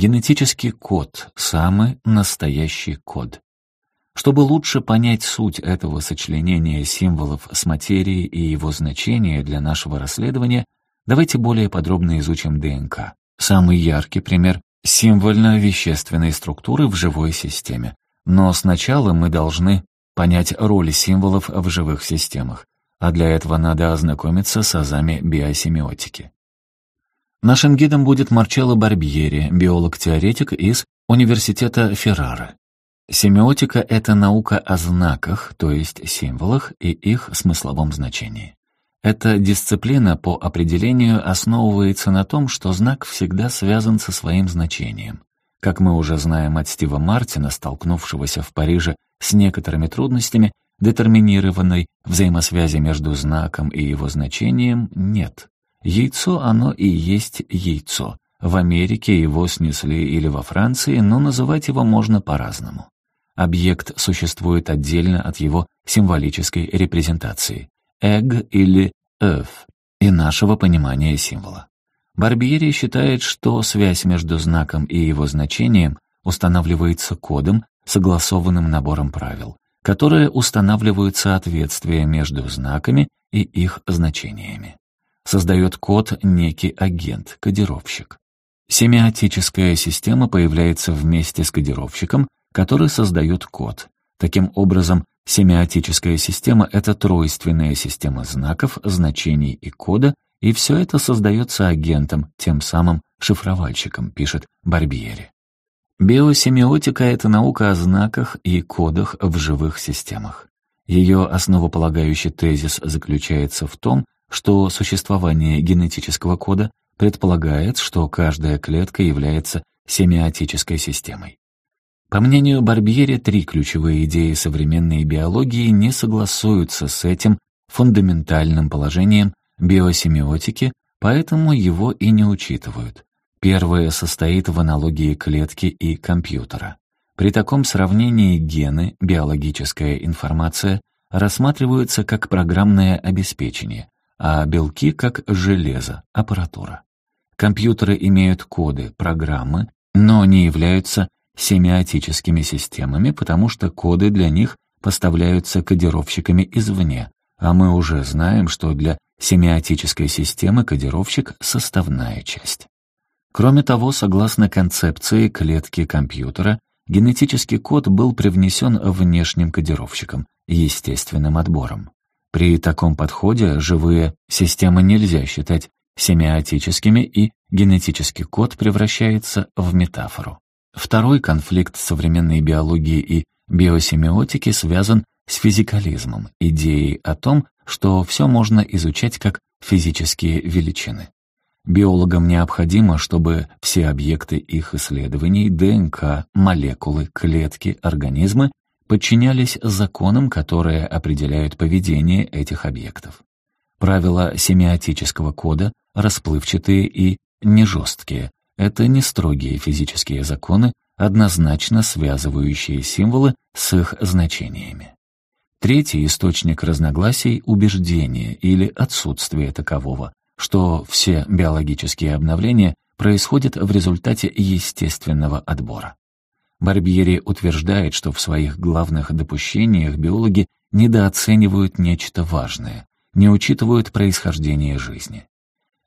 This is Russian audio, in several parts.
Генетический код — самый настоящий код. Чтобы лучше понять суть этого сочленения символов с материей и его значение для нашего расследования, давайте более подробно изучим ДНК. Самый яркий пример — символьно-вещественной структуры в живой системе. Но сначала мы должны понять роль символов в живых системах, а для этого надо ознакомиться с азами биосемиотики. Нашим гидом будет Марчелло Барбьери, биолог-теоретик из Университета Феррары. Семиотика — это наука о знаках, то есть символах и их смысловом значении. Эта дисциплина по определению основывается на том, что знак всегда связан со своим значением. Как мы уже знаем от Стива Мартина, столкнувшегося в Париже с некоторыми трудностями, детерминированной взаимосвязи между знаком и его значением нет. Яйцо оно и есть яйцо. В Америке его снесли или во Франции, но называть его можно по-разному. Объект существует отдельно от его символической репрезентации «эг» или «эф» и нашего понимания символа. Барбьери считает, что связь между знаком и его значением устанавливается кодом, согласованным набором правил, которые устанавливают соответствие между знаками и их значениями создает код некий агент, кодировщик. Семиотическая система появляется вместе с кодировщиком, который создает код. Таким образом, семиотическая система — это тройственная система знаков, значений и кода, и все это создается агентом, тем самым шифровальщиком, пишет Барбьери. Биосемиотика — это наука о знаках и кодах в живых системах. Ее основополагающий тезис заключается в том, что существование генетического кода предполагает, что каждая клетка является семиотической системой. По мнению Барбьери, три ключевые идеи современной биологии не согласуются с этим фундаментальным положением биосемиотики, поэтому его и не учитывают. Первое состоит в аналогии клетки и компьютера. При таком сравнении гены, биологическая информация, рассматриваются как программное обеспечение, а белки как железо, аппаратура. Компьютеры имеют коды, программы, но не являются семиотическими системами, потому что коды для них поставляются кодировщиками извне, а мы уже знаем, что для семиотической системы кодировщик — составная часть. Кроме того, согласно концепции клетки компьютера, генетический код был привнесен внешним кодировщиком, естественным отбором. При таком подходе живые системы нельзя считать семиотическими, и генетический код превращается в метафору. Второй конфликт современной биологии и биосемиотики связан с физикализмом, идеей о том, что все можно изучать как физические величины. Биологам необходимо, чтобы все объекты их исследований, ДНК, молекулы, клетки, организмы подчинялись законам, которые определяют поведение этих объектов. Правила семиотического кода расплывчатые и нежесткие. Это не строгие физические законы, однозначно связывающие символы с их значениями. Третий источник разногласий — убеждение или отсутствие такового, что все биологические обновления происходят в результате естественного отбора. Барбьери утверждает, что в своих главных допущениях биологи недооценивают нечто важное, не учитывают происхождение жизни.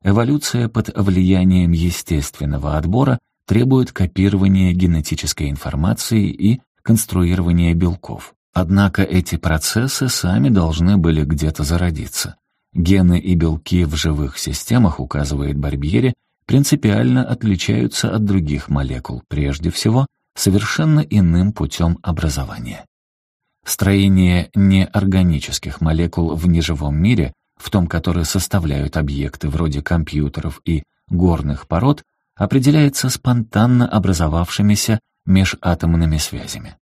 Эволюция под влиянием естественного отбора требует копирования генетической информации и конструирования белков. Однако эти процессы сами должны были где-то зародиться. Гены и белки в живых системах, указывает Барбьери, принципиально отличаются от других молекул, прежде всего – совершенно иным путем образования. Строение неорганических молекул в неживом мире, в том, которые составляют объекты вроде компьютеров и горных пород, определяется спонтанно образовавшимися межатомными связями.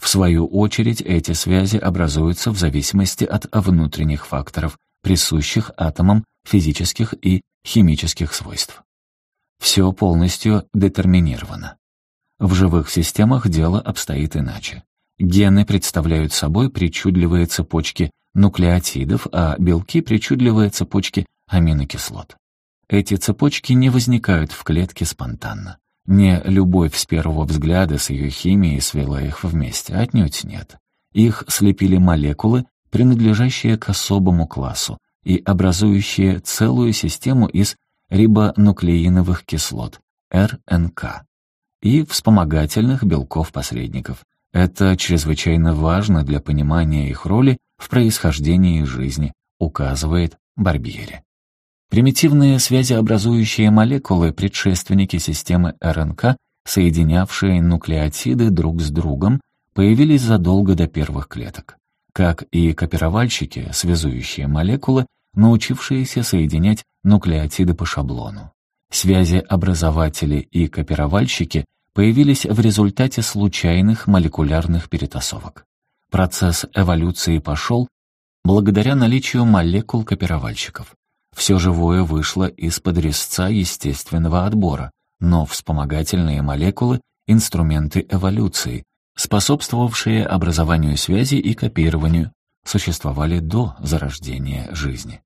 В свою очередь, эти связи образуются в зависимости от внутренних факторов, присущих атомам физических и химических свойств. Все полностью детерминировано. В живых системах дело обстоит иначе. Гены представляют собой причудливые цепочки нуклеотидов, а белки — причудливые цепочки аминокислот. Эти цепочки не возникают в клетке спонтанно. Не любовь с первого взгляда с ее химией свела их вместе, отнюдь нет. Их слепили молекулы, принадлежащие к особому классу и образующие целую систему из рибонуклеиновых кислот, РНК и вспомогательных белков-посредников. Это чрезвычайно важно для понимания их роли в происхождении жизни, указывает Барбьери. Примитивные связеобразующие молекулы — предшественники системы РНК, соединявшие нуклеотиды друг с другом, появились задолго до первых клеток. Как и копировальщики, связующие молекулы, научившиеся соединять нуклеотиды по шаблону. Связи образователи и копировальщики появились в результате случайных молекулярных перетасовок. Процесс эволюции пошел благодаря наличию молекул копировальщиков. Все живое вышло из-под резца естественного отбора, но вспомогательные молекулы — инструменты эволюции, способствовавшие образованию связи и копированию, существовали до зарождения жизни.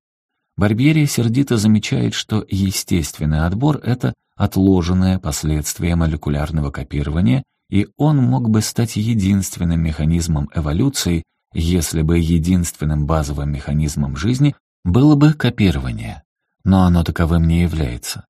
Барбери сердито замечает, что естественный отбор — это — отложенное последствие молекулярного копирования, и он мог бы стать единственным механизмом эволюции, если бы единственным базовым механизмом жизни было бы копирование. Но оно таковым не является.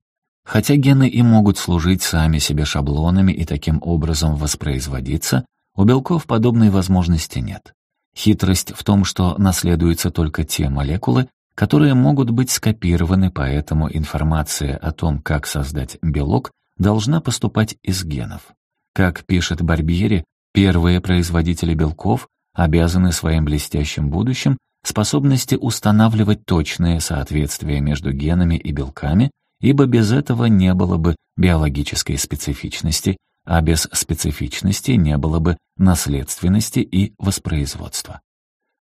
Хотя гены и могут служить сами себе шаблонами и таким образом воспроизводиться, у белков подобной возможности нет. Хитрость в том, что наследуются только те молекулы, которые могут быть скопированы, поэтому информация о том, как создать белок, должна поступать из генов. Как пишет Барбьери, первые производители белков обязаны своим блестящим будущим способности устанавливать точные соответствия между генами и белками, ибо без этого не было бы биологической специфичности, а без специфичности не было бы наследственности и воспроизводства.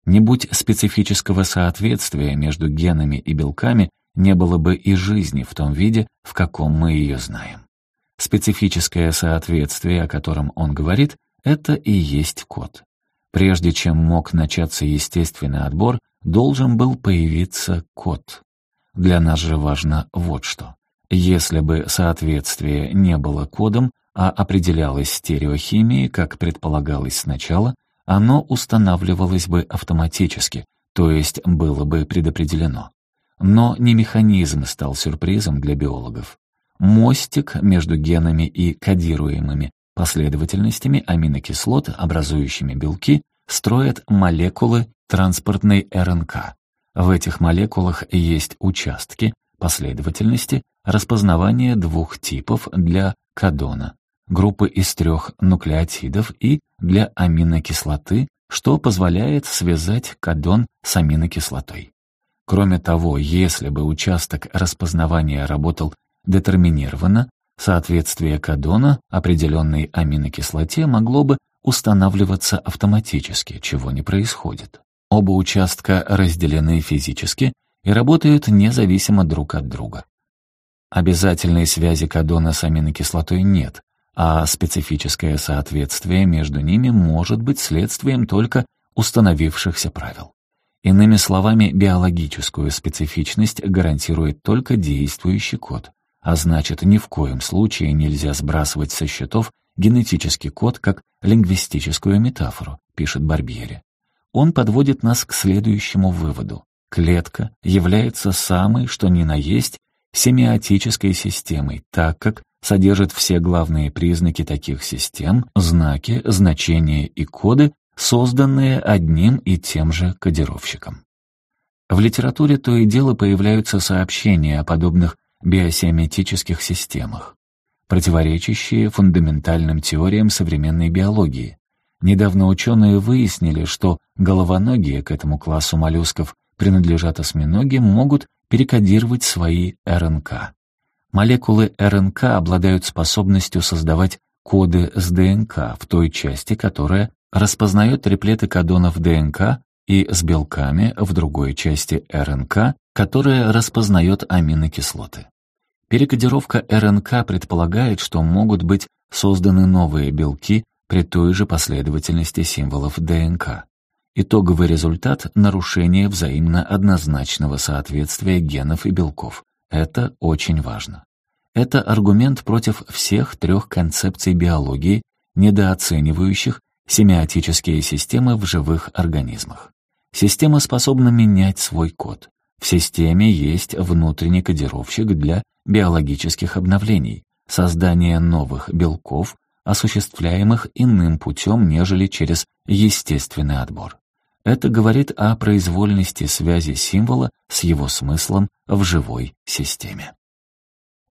Не будь специфического соответствия между генами и белками, не было бы и жизни в том виде, в каком мы ее знаем. Специфическое соответствие, о котором он говорит, это и есть код. Прежде чем мог начаться естественный отбор, должен был появиться код. Для нас же важно вот что. Если бы соответствие не было кодом, а определялось стереохимией, как предполагалось сначала, оно устанавливалось бы автоматически, то есть было бы предопределено. Но не механизм стал сюрпризом для биологов. Мостик между генами и кодируемыми последовательностями аминокислот, образующими белки, строят молекулы транспортной РНК. В этих молекулах есть участки, последовательности, распознавания двух типов для кодона группы из трех нуклеотидов и для аминокислоты, что позволяет связать кадон с аминокислотой. Кроме того, если бы участок распознавания работал детерминированно, соответствие кадона определенной аминокислоте могло бы устанавливаться автоматически, чего не происходит. Оба участка разделены физически и работают независимо друг от друга. Обязательной связи кадона с аминокислотой нет, а специфическое соответствие между ними может быть следствием только установившихся правил. Иными словами, биологическую специфичность гарантирует только действующий код, а значит, ни в коем случае нельзя сбрасывать со счетов генетический код как лингвистическую метафору, пишет Барбьери. Он подводит нас к следующему выводу. Клетка является самой, что ни на есть, семиотической системой, так как содержит все главные признаки таких систем, знаки, значения и коды, созданные одним и тем же кодировщиком. В литературе то и дело появляются сообщения о подобных биосемиотических системах, противоречащие фундаментальным теориям современной биологии. Недавно ученые выяснили, что головоногие к этому классу моллюсков принадлежат осьминогим, могут перекодировать свои РНК. Молекулы РНК обладают способностью создавать коды с ДНК в той части, которая распознает триплеты кодонов ДНК и с белками в другой части РНК, которая распознает аминокислоты. Перекодировка РНК предполагает, что могут быть созданы новые белки при той же последовательности символов ДНК. Итоговый результат — нарушение взаимно однозначного соответствия генов и белков, это очень важно. Это аргумент против всех трех концепций биологии, недооценивающих семиотические системы в живых организмах. Система способна менять свой код. В системе есть внутренний кодировщик для биологических обновлений, создания новых белков, осуществляемых иным путем, нежели через естественный отбор. Это говорит о произвольности связи символа с его смыслом в живой системе.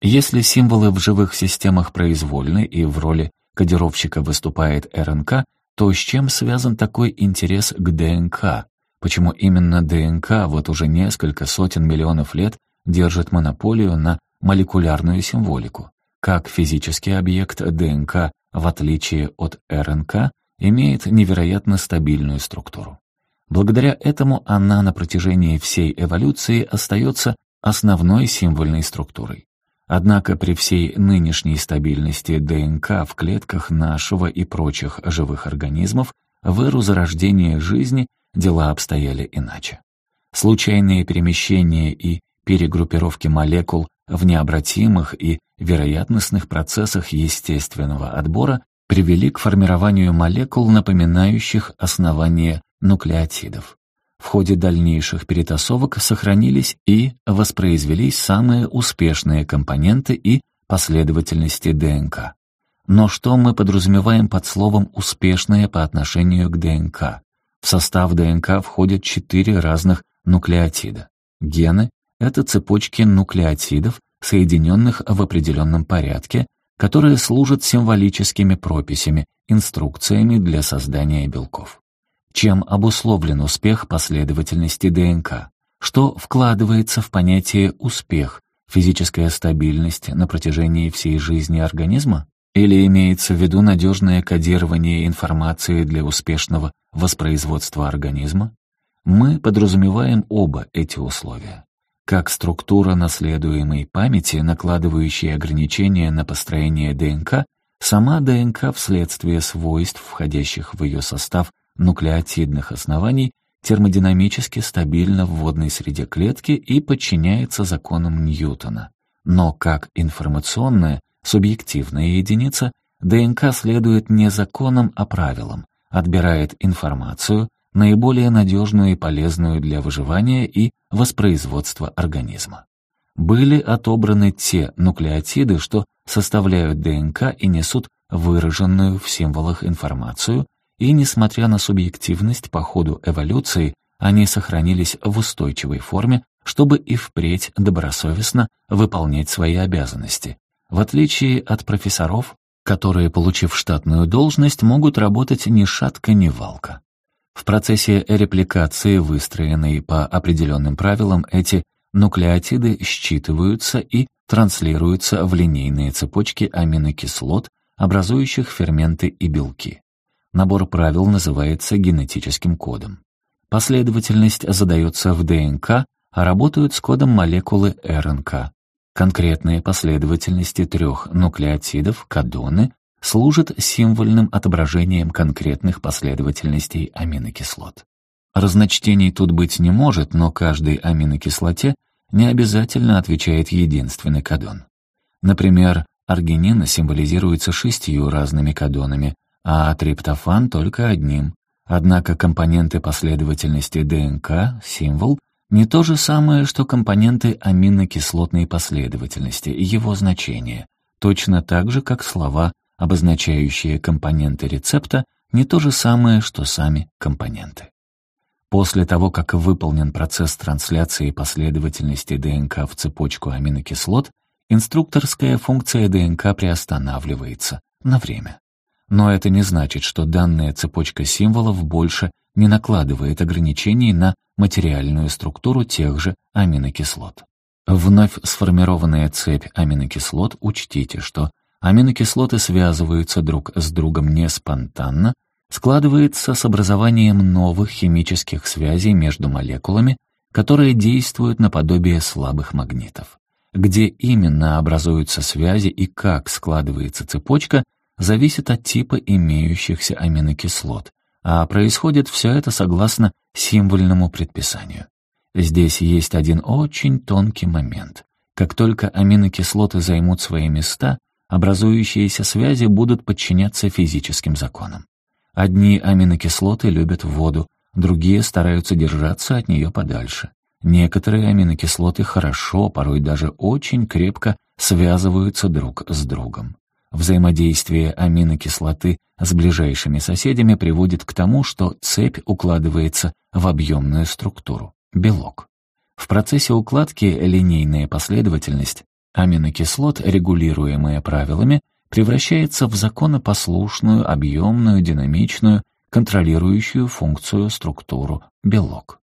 Если символы в живых системах произвольны и в роли кодировщика выступает РНК, то с чем связан такой интерес к ДНК? Почему именно ДНК вот уже несколько сотен миллионов лет держит монополию на молекулярную символику? Как физический объект ДНК, в отличие от РНК, имеет невероятно стабильную структуру? Благодаря этому она на протяжении всей эволюции остается основной символьной структурой. Однако при всей нынешней стабильности ДНК в клетках нашего и прочих живых организмов в эру зарождения жизни дела обстояли иначе. Случайные перемещения и перегруппировки молекул в необратимых и вероятностных процессах естественного отбора привели к формированию молекул, напоминающих основание нуклеотидов. В ходе дальнейших перетасовок сохранились и воспроизвелись самые успешные компоненты и последовательности ДНК. Но что мы подразумеваем под словом «успешное» по отношению к ДНК? В состав ДНК входят четыре разных нуклеотида. Гены — это цепочки нуклеотидов, соединенных в определенном порядке, которые служат символическими прописями, инструкциями для создания белков чем обусловлен успех последовательности ДНК, что вкладывается в понятие «успех» — физическая стабильность на протяжении всей жизни организма? Или имеется в виду надежное кодирование информации для успешного воспроизводства организма? Мы подразумеваем оба эти условия. Как структура наследуемой памяти, накладывающая ограничения на построение ДНК, сама ДНК вследствие свойств, входящих в ее состав, Нуклеотидных оснований термодинамически стабильно в водной среде клетки и подчиняется законам Ньютона. Но как информационная, субъективная единица, ДНК следует не законам, а правилам, отбирает информацию, наиболее надежную и полезную для выживания и воспроизводства организма. Были отобраны те нуклеотиды, что составляют ДНК и несут выраженную в символах информацию, и, несмотря на субъективность по ходу эволюции, они сохранились в устойчивой форме, чтобы и впредь добросовестно выполнять свои обязанности, в отличие от профессоров, которые, получив штатную должность, могут работать ни шатко, ни валко. В процессе репликации, выстроенной по определенным правилам, эти нуклеотиды считываются и транслируются в линейные цепочки аминокислот, образующих ферменты и белки. Набор правил называется генетическим кодом. Последовательность задается в ДНК, а работают с кодом молекулы РНК. Конкретные последовательности трех нуклеотидов, кадоны, служат символьным отображением конкретных последовательностей аминокислот. Разночтений тут быть не может, но каждой аминокислоте не обязательно отвечает единственный кадон. Например, аргинина символизируется шестью разными кадонами, а триптофан только одним. Однако компоненты последовательности ДНК, символ, не то же самое, что компоненты аминокислотной последовательности и его значение, точно так же, как слова, обозначающие компоненты рецепта, не то же самое, что сами компоненты. После того, как выполнен процесс трансляции последовательности ДНК в цепочку аминокислот, инструкторская функция ДНК приостанавливается на время. Но это не значит, что данная цепочка символов больше не накладывает ограничений на материальную структуру тех же аминокислот. Вновь сформированная цепь аминокислот, учтите, что аминокислоты связываются друг с другом не спонтанно, складывается с образованием новых химических связей между молекулами, которые действуют наподобие слабых магнитов. Где именно образуются связи и как складывается цепочка – зависит от типа имеющихся аминокислот, а происходит все это согласно символьному предписанию. Здесь есть один очень тонкий момент. Как только аминокислоты займут свои места, образующиеся связи будут подчиняться физическим законам. Одни аминокислоты любят воду, другие стараются держаться от нее подальше. Некоторые аминокислоты хорошо, порой даже очень крепко связываются друг с другом. Взаимодействие аминокислоты с ближайшими соседями приводит к тому, что цепь укладывается в объемную структуру – белок. В процессе укладки линейная последовательность аминокислот, регулируемая правилами, превращается в законопослушную, объемную, динамичную, контролирующую функцию структуру – белок.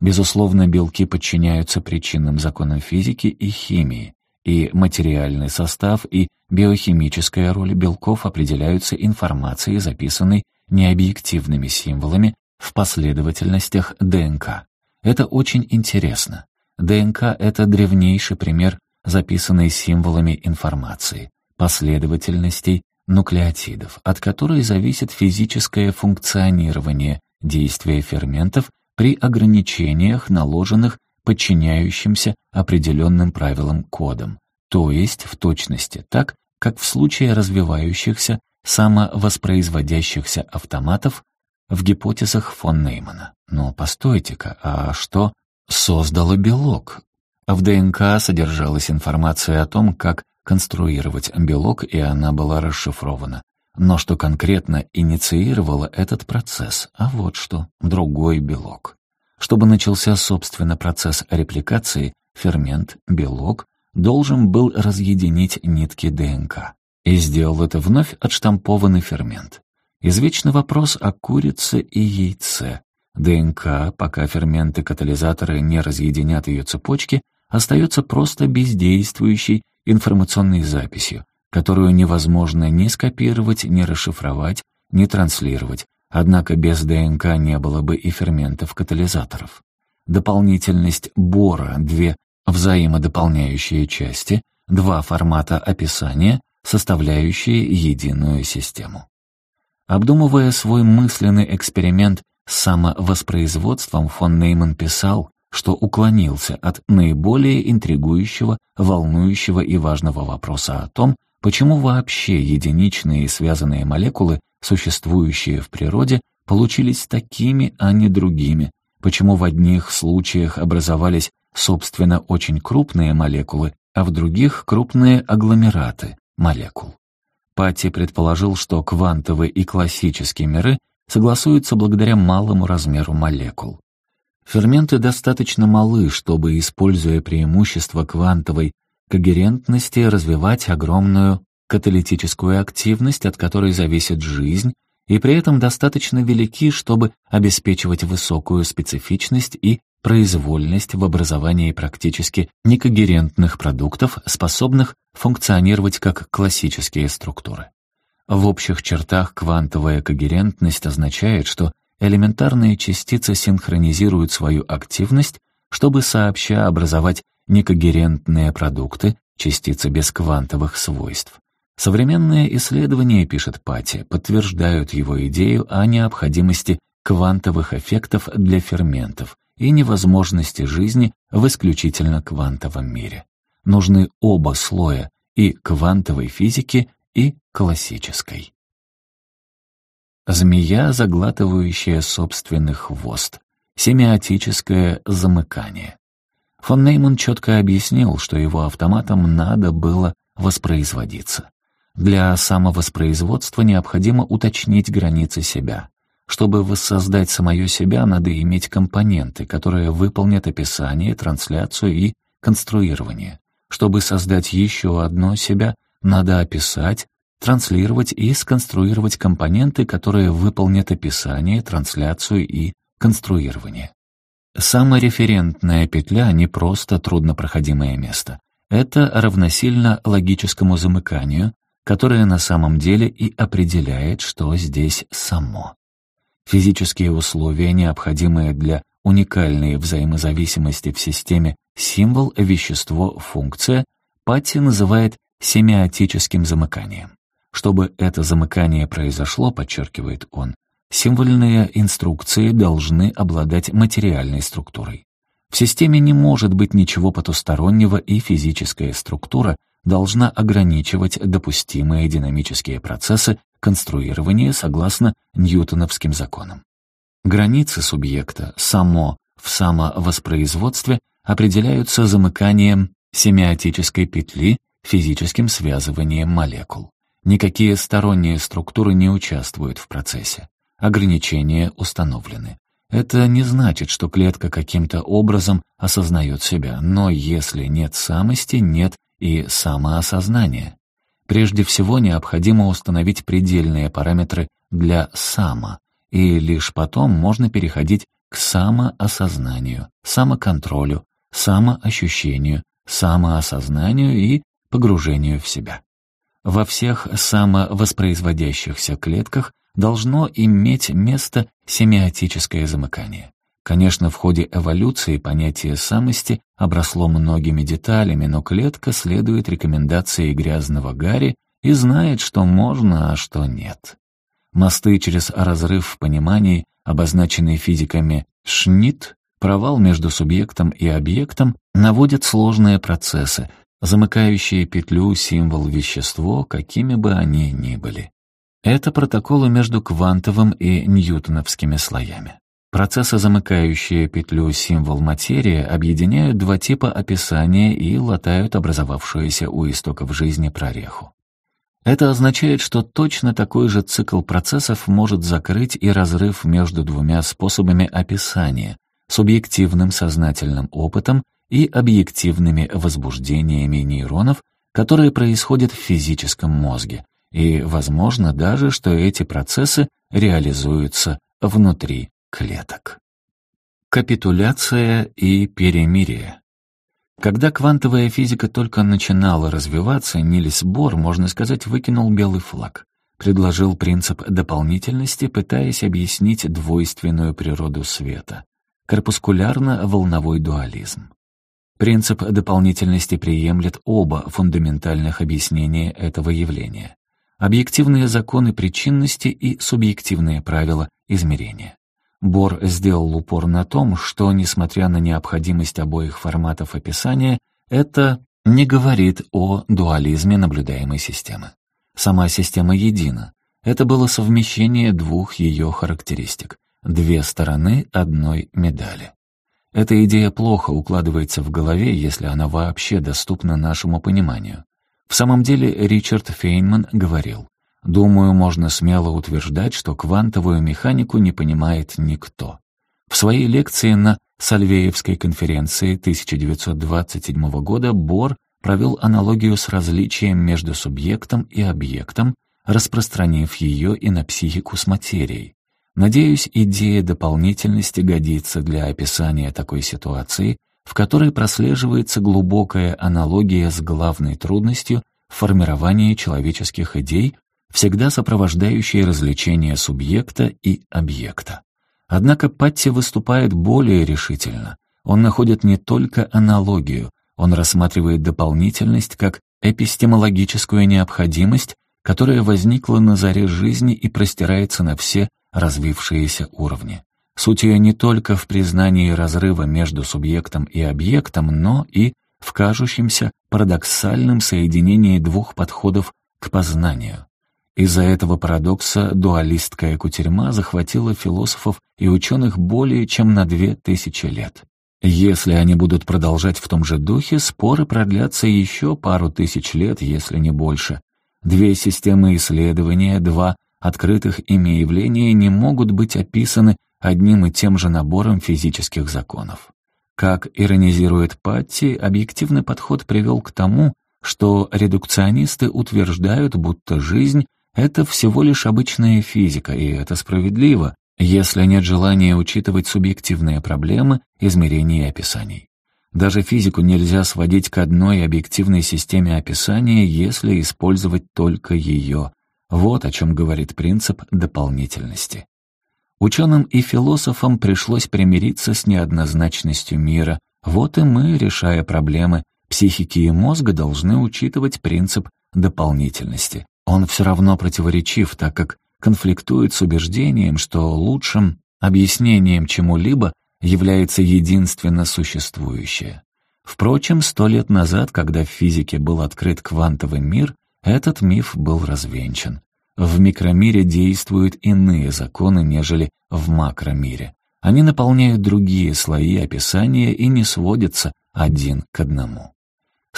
Безусловно, белки подчиняются причинным законам физики и химии, и материальный состав, и биохимическая роль белков определяются информацией, записанной необъективными символами в последовательностях ДНК. Это очень интересно. ДНК — это древнейший пример, записанной символами информации, последовательностей нуклеотидов, от которой зависит физическое функционирование действия ферментов при ограничениях, наложенных подчиняющимся определенным правилам кодам, то есть в точности так, как в случае развивающихся самовоспроизводящихся автоматов в гипотезах фон Неймана. Но постойте-ка, а что создало белок? А в ДНК содержалась информация о том, как конструировать белок, и она была расшифрована. Но что конкретно инициировало этот процесс, а вот что, другой белок. Чтобы начался, собственно, процесс репликации, фермент, белок, должен был разъединить нитки ДНК. И сделал это вновь отштампованный фермент. Извечный вопрос о курице и яйце. ДНК, пока ферменты-катализаторы не разъединят ее цепочки, остается просто бездействующей информационной записью, которую невозможно ни скопировать, ни расшифровать, ни транслировать, Однако без ДНК не было бы и ферментов-катализаторов. Дополнительность бора, две взаимодополняющие части, два формата описания, составляющие единую систему. Обдумывая свой мысленный эксперимент с самовоспроизводством, фон Нейман писал, что уклонился от наиболее интригующего, волнующего и важного вопроса о том, почему вообще единичные и связанные молекулы существующие в природе, получились такими, а не другими, почему в одних случаях образовались, собственно, очень крупные молекулы, а в других — крупные агломераты молекул. Патти предположил, что квантовые и классические миры согласуются благодаря малому размеру молекул. Ферменты достаточно малы, чтобы, используя преимущество квантовой когерентности, развивать огромную каталитическую активность, от которой зависит жизнь, и при этом достаточно велики, чтобы обеспечивать высокую специфичность и произвольность в образовании практически некогерентных продуктов, способных функционировать как классические структуры. В общих чертах квантовая когерентность означает, что элементарные частицы синхронизируют свою активность, чтобы сообща образовать некогерентные продукты, частицы без квантовых свойств. Современные исследования, пишет Пати, подтверждают его идею о необходимости квантовых эффектов для ферментов и невозможности жизни в исключительно квантовом мире. Нужны оба слоя и квантовой физики, и классической. Змея, заглатывающая собственный хвост. Семиотическое замыкание. Фон Нейман четко объяснил, что его автоматом надо было воспроизводиться. Для самовоспроизводства необходимо уточнить границы себя, чтобы воссоздать самое себя, надо иметь компоненты, которые выполнят описание, трансляцию и конструирование. Чтобы создать еще одно себя, надо описать, транслировать и сконструировать компоненты, которые выполнят описание, трансляцию и конструирование. Самореферентная петля — не просто труднопроходимое место. Это равносильно логическому замыканию, которое на самом деле и определяет, что здесь само. Физические условия, необходимые для уникальной взаимозависимости в системе символ, вещество, функция, Патти называет семиотическим замыканием. Чтобы это замыкание произошло, подчеркивает он, символьные инструкции должны обладать материальной структурой. В системе не может быть ничего потустороннего, и физическая структура должна ограничивать допустимые динамические процессы конструирования согласно ньютоновским законам. Границы субъекта само в самовоспроизводстве определяются замыканием семиотической петли физическим связыванием молекул. Никакие сторонние структуры не участвуют в процессе. Ограничения установлены. Это не значит, что клетка каким-то образом осознает себя, но если нет самости, нет и самоосознание. Прежде всего необходимо установить предельные параметры для «само», и лишь потом можно переходить к самоосознанию, самоконтролю, самоощущению, самоосознанию и погружению в себя. Во всех самовоспроизводящихся клетках должно иметь место семиотическое замыкание. Конечно, в ходе эволюции понятие самости обросло многими деталями, но клетка следует рекомендации грязного Гарри и знает, что можно, а что нет. Мосты через разрыв в понимании, обозначенные физиками «шнит», провал между субъектом и объектом, наводят сложные процессы, замыкающие петлю символ вещество, какими бы они ни были. Это протоколы между квантовым и ньютоновскими слоями. Процесс, замыкающие петлю символ материи, объединяют два типа описания и латают образовавшуюся у истоков жизни прореху. Это означает, что точно такой же цикл процессов может закрыть и разрыв между двумя способами описания — субъективным сознательным опытом и объективными возбуждениями нейронов, которые происходят в физическом мозге, и возможно даже, что эти процессы реализуются внутри клеток. Капитуляция и перемирие. Когда квантовая физика только начинала развиваться, Нильс Бор, можно сказать, выкинул белый флаг. Предложил принцип дополнительности, пытаясь объяснить двойственную природу света. Корпускулярно-волновой дуализм. Принцип дополнительности приемлет оба фундаментальных объяснения этого явления. Объективные законы причинности и субъективные правила измерения. Бор сделал упор на том, что, несмотря на необходимость обоих форматов описания, это не говорит о дуализме наблюдаемой системы. Сама система едина. Это было совмещение двух ее характеристик — две стороны одной медали. Эта идея плохо укладывается в голове, если она вообще доступна нашему пониманию. В самом деле Ричард Фейнман говорил, Думаю, можно смело утверждать, что квантовую механику не понимает никто. В своей лекции на Сальвеевской конференции 1927 года Бор провел аналогию с различием между субъектом и объектом, распространив ее и на психику с материей. Надеюсь, идея дополнительности годится для описания такой ситуации, в которой прослеживается глубокая аналогия с главной трудностью формирования человеческих идей всегда сопровождающие развлечение субъекта и объекта. Однако Патти выступает более решительно. Он находит не только аналогию, он рассматривает дополнительность как эпистемологическую необходимость, которая возникла на заре жизни и простирается на все развившиеся уровни. Суть ее не только в признании разрыва между субъектом и объектом, но и в кажущемся парадоксальном соединении двух подходов к познанию. Из-за этого парадокса дуалистская Екатерима захватила философов и ученых более чем на две тысячи лет. Если они будут продолжать в том же духе, споры продлятся еще пару тысяч лет, если не больше. Две системы исследования, два открытых ими явления не могут быть описаны одним и тем же набором физических законов. Как иронизирует Патти, объективный подход привел к тому, что редукционисты утверждают, будто жизнь это всего лишь обычная физика, и это справедливо, если нет желания учитывать субъективные проблемы, измерений и описаний. Даже физику нельзя сводить к одной объективной системе описания, если использовать только ее. Вот о чем говорит принцип дополнительности. Ученым и философам пришлось примириться с неоднозначностью мира. Вот и мы, решая проблемы психики и мозга, должны учитывать принцип дополнительности. Он все равно противоречив, так как конфликтует с убеждением, что лучшим объяснением чему-либо является единственно существующее. Впрочем, сто лет назад, когда в физике был открыт квантовый мир, этот миф был развенчан. В микромире действуют иные законы, нежели в макромире. Они наполняют другие слои описания и не сводятся один к одному.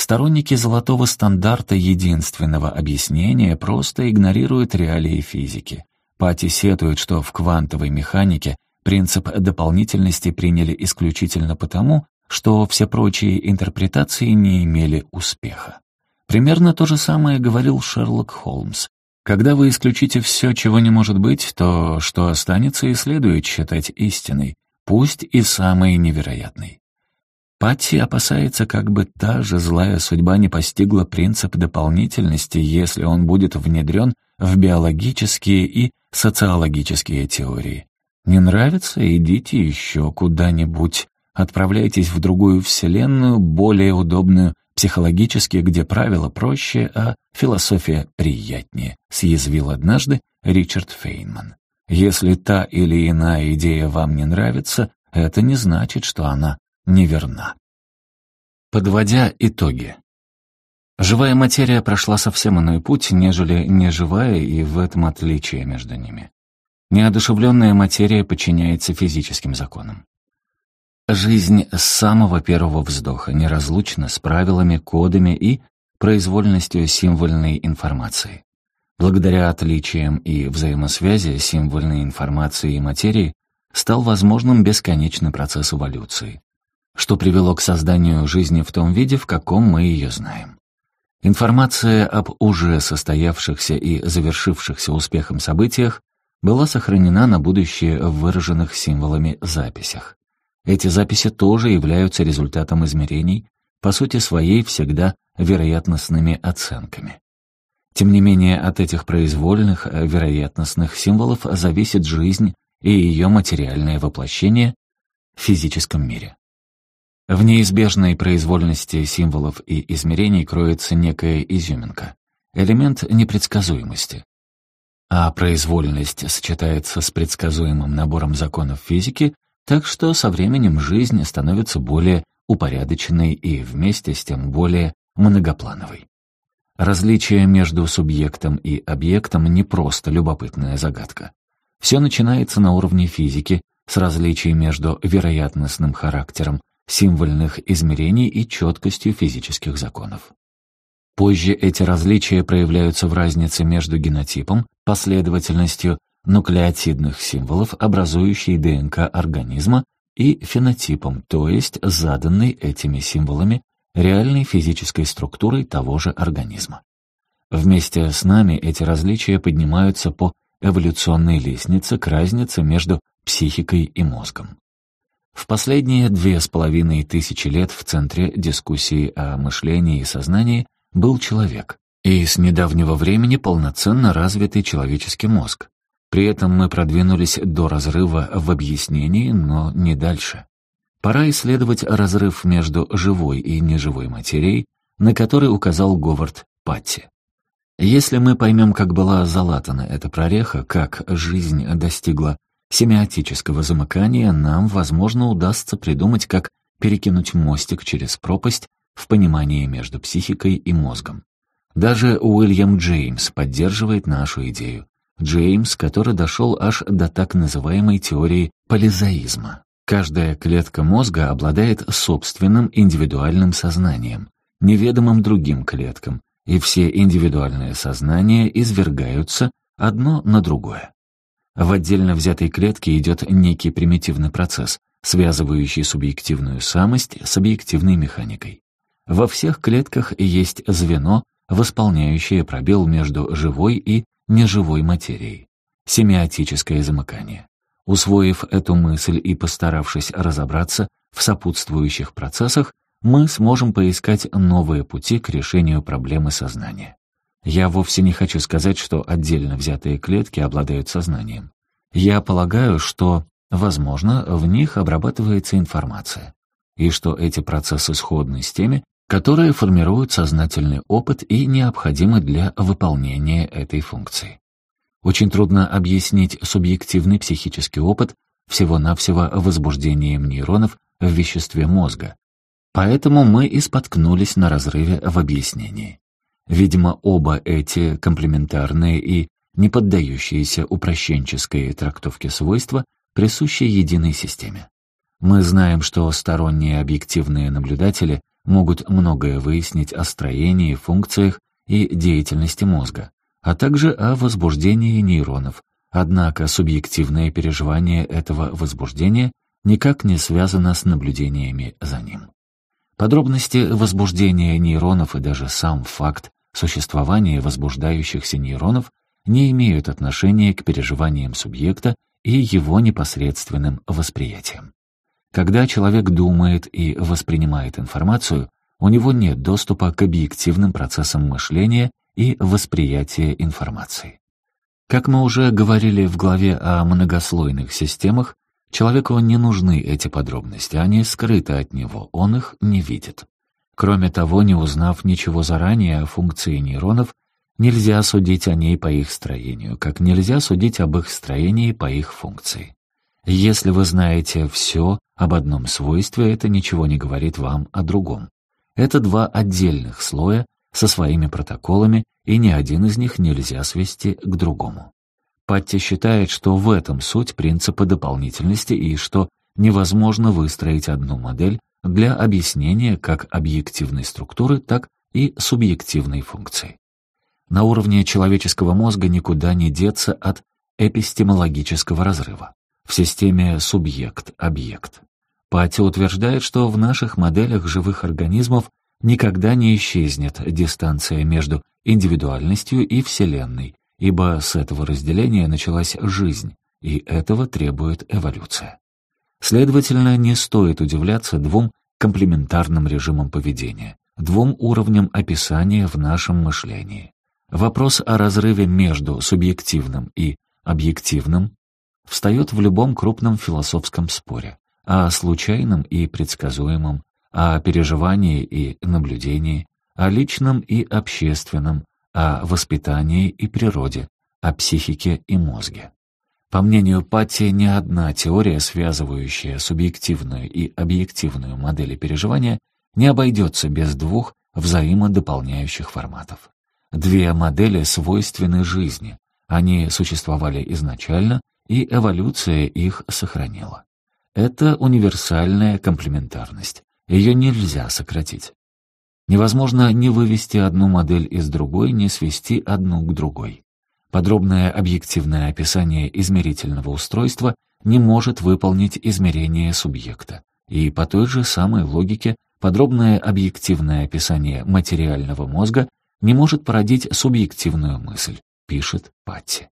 Сторонники золотого стандарта единственного объяснения просто игнорируют реалии физики. Пати сетует, что в квантовой механике принцип дополнительности приняли исключительно потому, что все прочие интерпретации не имели успеха. Примерно то же самое говорил Шерлок Холмс. Когда вы исключите все, чего не может быть, то, что останется и следует считать истиной, пусть и самой невероятной. Патти опасается, как бы та же злая судьба не постигла принцип дополнительности, если он будет внедрен в биологические и социологические теории. Не нравится — идите еще куда-нибудь. Отправляйтесь в другую вселенную, более удобную психологически, где правила проще, а философия приятнее, съязвил однажды Ричард Фейнман. Если та или иная идея вам не нравится, это не значит, что она неверна. Подводя итоги. Живая материя прошла совсем иной путь, нежели неживая, и в этом отличие между ними. Неодушевленная материя подчиняется физическим законам. Жизнь с самого первого вздоха неразлучна с правилами, кодами и произвольностью символьной информации. Благодаря отличиям и взаимосвязи символьной информации и материи стал возможным бесконечный процесс эволюции что привело к созданию жизни в том виде, в каком мы ее знаем. Информация об уже состоявшихся и завершившихся успехом событиях была сохранена на будущее в выраженных символами записях. Эти записи тоже являются результатом измерений, по сути своей всегда вероятностными оценками. Тем не менее, от этих произвольных э, вероятностных символов зависит жизнь и ее материальное воплощение в физическом мире. В неизбежной произвольности символов и измерений кроется некая изюминка, элемент непредсказуемости. А произвольность сочетается с предсказуемым набором законов физики, так что со временем жизнь становится более упорядоченной и вместе с тем более многоплановой. Различие между субъектом и объектом не просто любопытная загадка. Все начинается на уровне физики, с различий между вероятностным характером символьных измерений и четкостью физических законов. Позже эти различия проявляются в разнице между генотипом, последовательностью нуклеотидных символов, образующей ДНК организма, и фенотипом, то есть заданной этими символами реальной физической структурой того же организма. Вместе с нами эти различия поднимаются по эволюционной лестнице к разнице между психикой и мозгом. В последние две с половиной тысячи лет в центре дискуссии о мышлении и сознании был человек, и с недавнего времени полноценно развитый человеческий мозг. При этом мы продвинулись до разрыва в объяснении, но не дальше. Пора исследовать разрыв между живой и неживой материей, на который указал Говард Патти. Если мы поймем, как была залатана эта прореха, как жизнь достигла Семиотического замыкания нам, возможно, удастся придумать, как перекинуть мостик через пропасть в понимании между психикой и мозгом. Даже Уильям Джеймс поддерживает нашу идею. Джеймс, который дошел аж до так называемой теории полизаизма. Каждая клетка мозга обладает собственным индивидуальным сознанием, неведомым другим клеткам, и все индивидуальные сознания извергаются одно на другое. В отдельно взятой клетке идет некий примитивный процесс, связывающий субъективную самость с объективной механикой. Во всех клетках есть звено, восполняющее пробел между живой и неживой материей. Семиотическое замыкание. Усвоив эту мысль и постаравшись разобраться в сопутствующих процессах, мы сможем поискать новые пути к решению проблемы сознания. Я вовсе не хочу сказать, что отдельно взятые клетки обладают сознанием. Я полагаю, что, возможно, в них обрабатывается информация, и что эти процессы сходны с теми, которые формируют сознательный опыт и необходимы для выполнения этой функции. Очень трудно объяснить субъективный психический опыт всего-навсего возбуждением нейронов в веществе мозга, поэтому мы и споткнулись на разрыве в объяснении. Видимо, оба эти комплементарные и не поддающиеся упрощенческой трактовке свойства присущие единой системе. Мы знаем, что сторонние объективные наблюдатели могут многое выяснить о строении, функциях и деятельности мозга, а также о возбуждении нейронов, однако субъективное переживание этого возбуждения никак не связано с наблюдениями за ним. Подробности возбуждения нейронов и даже сам факт существование возбуждающихся нейронов не имеют отношения к переживаниям субъекта и его непосредственным восприятиям. Когда человек думает и воспринимает информацию, у него нет доступа к объективным процессам мышления и восприятия информации. Как мы уже говорили в главе о многослойных системах, человеку не нужны эти подробности, они скрыты от него, он их не видит. Кроме того, не узнав ничего заранее о функции нейронов, нельзя судить о ней по их строению, как нельзя судить об их строении по их функции. Если вы знаете все об одном свойстве, это ничего не говорит вам о другом. Это два отдельных слоя со своими протоколами, и ни один из них нельзя свести к другому. Патти считает, что в этом суть принципа дополнительности и что невозможно выстроить одну модель, для объяснения как объективной структуры, так и субъективной функции. На уровне человеческого мозга никуда не деться от эпистемологического разрыва в системе субъект-объект. Пати утверждает, что в наших моделях живых организмов никогда не исчезнет дистанция между индивидуальностью и Вселенной, ибо с этого разделения началась жизнь, и этого требует эволюция. Следовательно, не стоит удивляться двум комплементарным режимам поведения, двум уровням описания в нашем мышлении. Вопрос о разрыве между субъективным и объективным встает в любом крупном философском споре, о случайном и предсказуемом, о переживании и наблюдении, о личном и общественном, о воспитании и природе, о психике и мозге. По мнению Патти, ни одна теория, связывающая субъективную и объективную модели переживания, не обойдется без двух взаимодополняющих форматов. Две модели свойственны жизни, они существовали изначально, и эволюция их сохранила. Это универсальная комплементарность, ее нельзя сократить. Невозможно не вывести одну модель из другой, не свести одну к другой. Подробное объективное описание измерительного устройства не может выполнить измерение субъекта. И по той же самой логике подробное объективное описание материального мозга не может породить субъективную мысль, пишет Патти.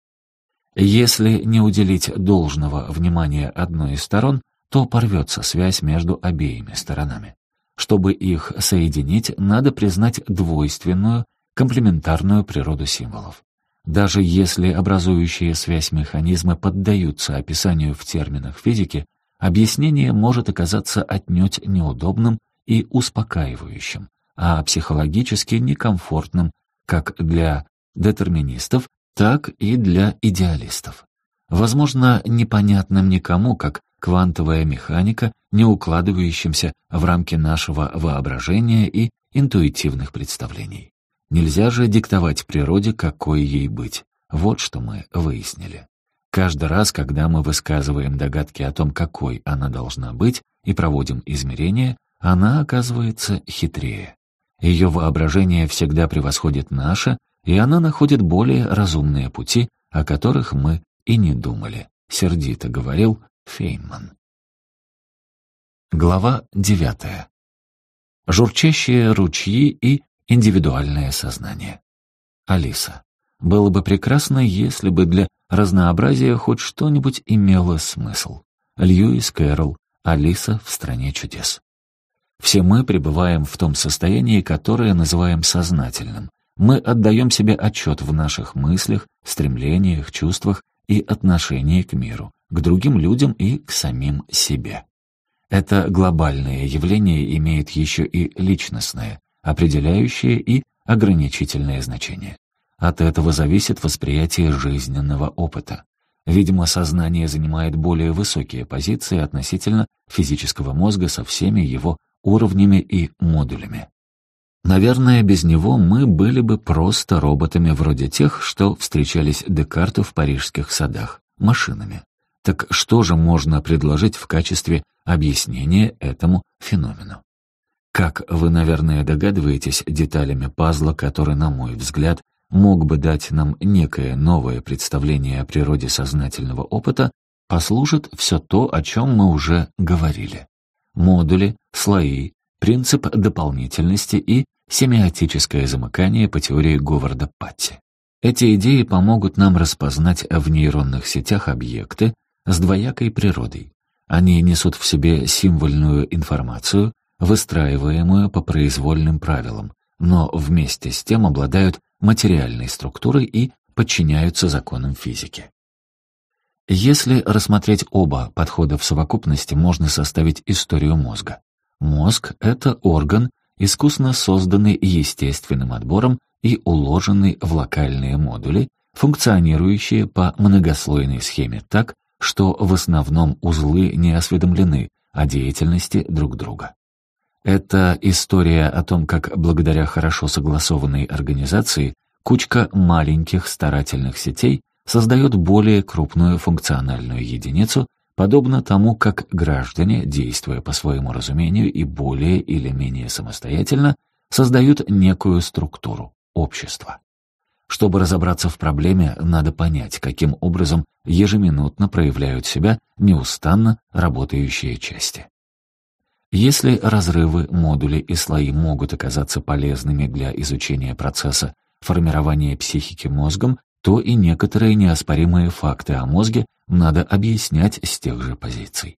Если не уделить должного внимания одной из сторон, то порвется связь между обеими сторонами. Чтобы их соединить, надо признать двойственную, комплементарную природу символов. Даже если образующие связь механизмы поддаются описанию в терминах физики, объяснение может оказаться отнюдь неудобным и успокаивающим, а психологически некомфортным как для детерминистов, так и для идеалистов. Возможно, непонятным никому, как квантовая механика, не укладывающимся в рамки нашего воображения и интуитивных представлений. Нельзя же диктовать природе, какой ей быть. Вот что мы выяснили. Каждый раз, когда мы высказываем догадки о том, какой она должна быть, и проводим измерения, она оказывается хитрее. Ее воображение всегда превосходит наше, и она находит более разумные пути, о которых мы и не думали, сердито говорил Фейнман. Глава девятая. Журчащие ручьи и индивидуальное сознание. Алиса, было бы прекрасно, если бы для разнообразия хоть что-нибудь имело смысл. Льюис Кэрролл, Алиса в «Стране чудес». Все мы пребываем в том состоянии, которое называем сознательным. Мы отдаем себе отчет в наших мыслях, стремлениях, чувствах и отношении к миру, к другим людям и к самим себе. Это глобальное явление имеет еще и личностное, определяющее и ограничительное значение. От этого зависит восприятие жизненного опыта. Видимо, сознание занимает более высокие позиции относительно физического мозга со всеми его уровнями и модулями. Наверное, без него мы были бы просто роботами вроде тех, что встречались Декарту в парижских садах, машинами. Так что же можно предложить в качестве объяснения этому феномену? Как вы, наверное, догадываетесь, деталями пазла, который, на мой взгляд, мог бы дать нам некое новое представление о природе сознательного опыта, послужит все то, о чем мы уже говорили. Модули, слои, принцип дополнительности и семиотическое замыкание по теории Говарда Патти. Эти идеи помогут нам распознать в нейронных сетях объекты с двоякой природой. Они несут в себе символьную информацию, выстраиваемую по произвольным правилам, но вместе с тем обладают материальной структурой и подчиняются законам физики. Если рассмотреть оба подхода в совокупности, можно составить историю мозга. Мозг — это орган, искусно созданный естественным отбором и уложенный в локальные модули, функционирующие по многослойной схеме так, что в основном узлы не осведомлены о деятельности друг друга. Это история о том, как благодаря хорошо согласованной организации кучка маленьких старательных сетей создает более крупную функциональную единицу, подобно тому, как граждане, действуя по своему разумению и более или менее самостоятельно, создают некую структуру – общества. Чтобы разобраться в проблеме, надо понять, каким образом ежеминутно проявляют себя неустанно работающие части. Если разрывы модулей и слои могут оказаться полезными для изучения процесса формирования психики мозгом, то и некоторые неоспоримые факты о мозге надо объяснять с тех же позиций.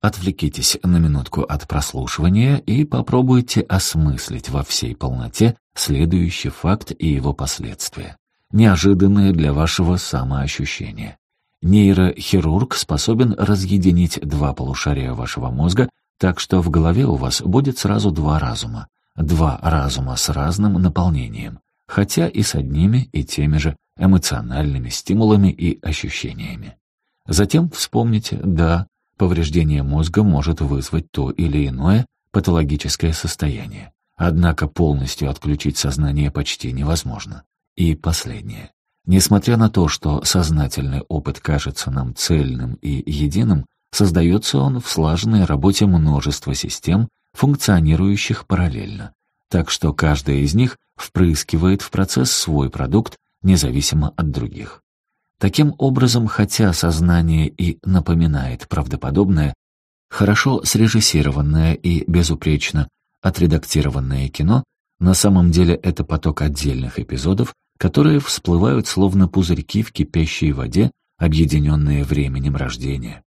Отвлекитесь на минутку от прослушивания и попробуйте осмыслить во всей полноте следующий факт и его последствия, неожиданные для вашего самоощущения. Нейрохирург способен разъединить два полушария вашего мозга так что в голове у вас будет сразу два разума. Два разума с разным наполнением, хотя и с одними и теми же эмоциональными стимулами и ощущениями. Затем вспомните, да, повреждение мозга может вызвать то или иное патологическое состояние. Однако полностью отключить сознание почти невозможно. И последнее. Несмотря на то, что сознательный опыт кажется нам цельным и единым, Создается он в слаженной работе множества систем, функционирующих параллельно, так что каждая из них впрыскивает в процесс свой продукт, независимо от других. Таким образом, хотя сознание и напоминает правдоподобное, хорошо срежиссированное и безупречно отредактированное кино, на самом деле это поток отдельных эпизодов, которые всплывают словно пузырьки в кипящей воде, объединенные временем рождения.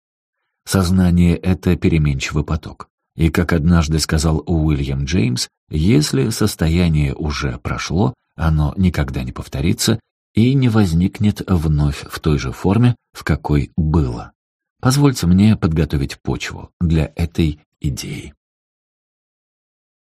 Сознание — это переменчивый поток. И, как однажды сказал Уильям Джеймс, если состояние уже прошло, оно никогда не повторится и не возникнет вновь в той же форме, в какой было. Позвольте мне подготовить почву для этой идеи.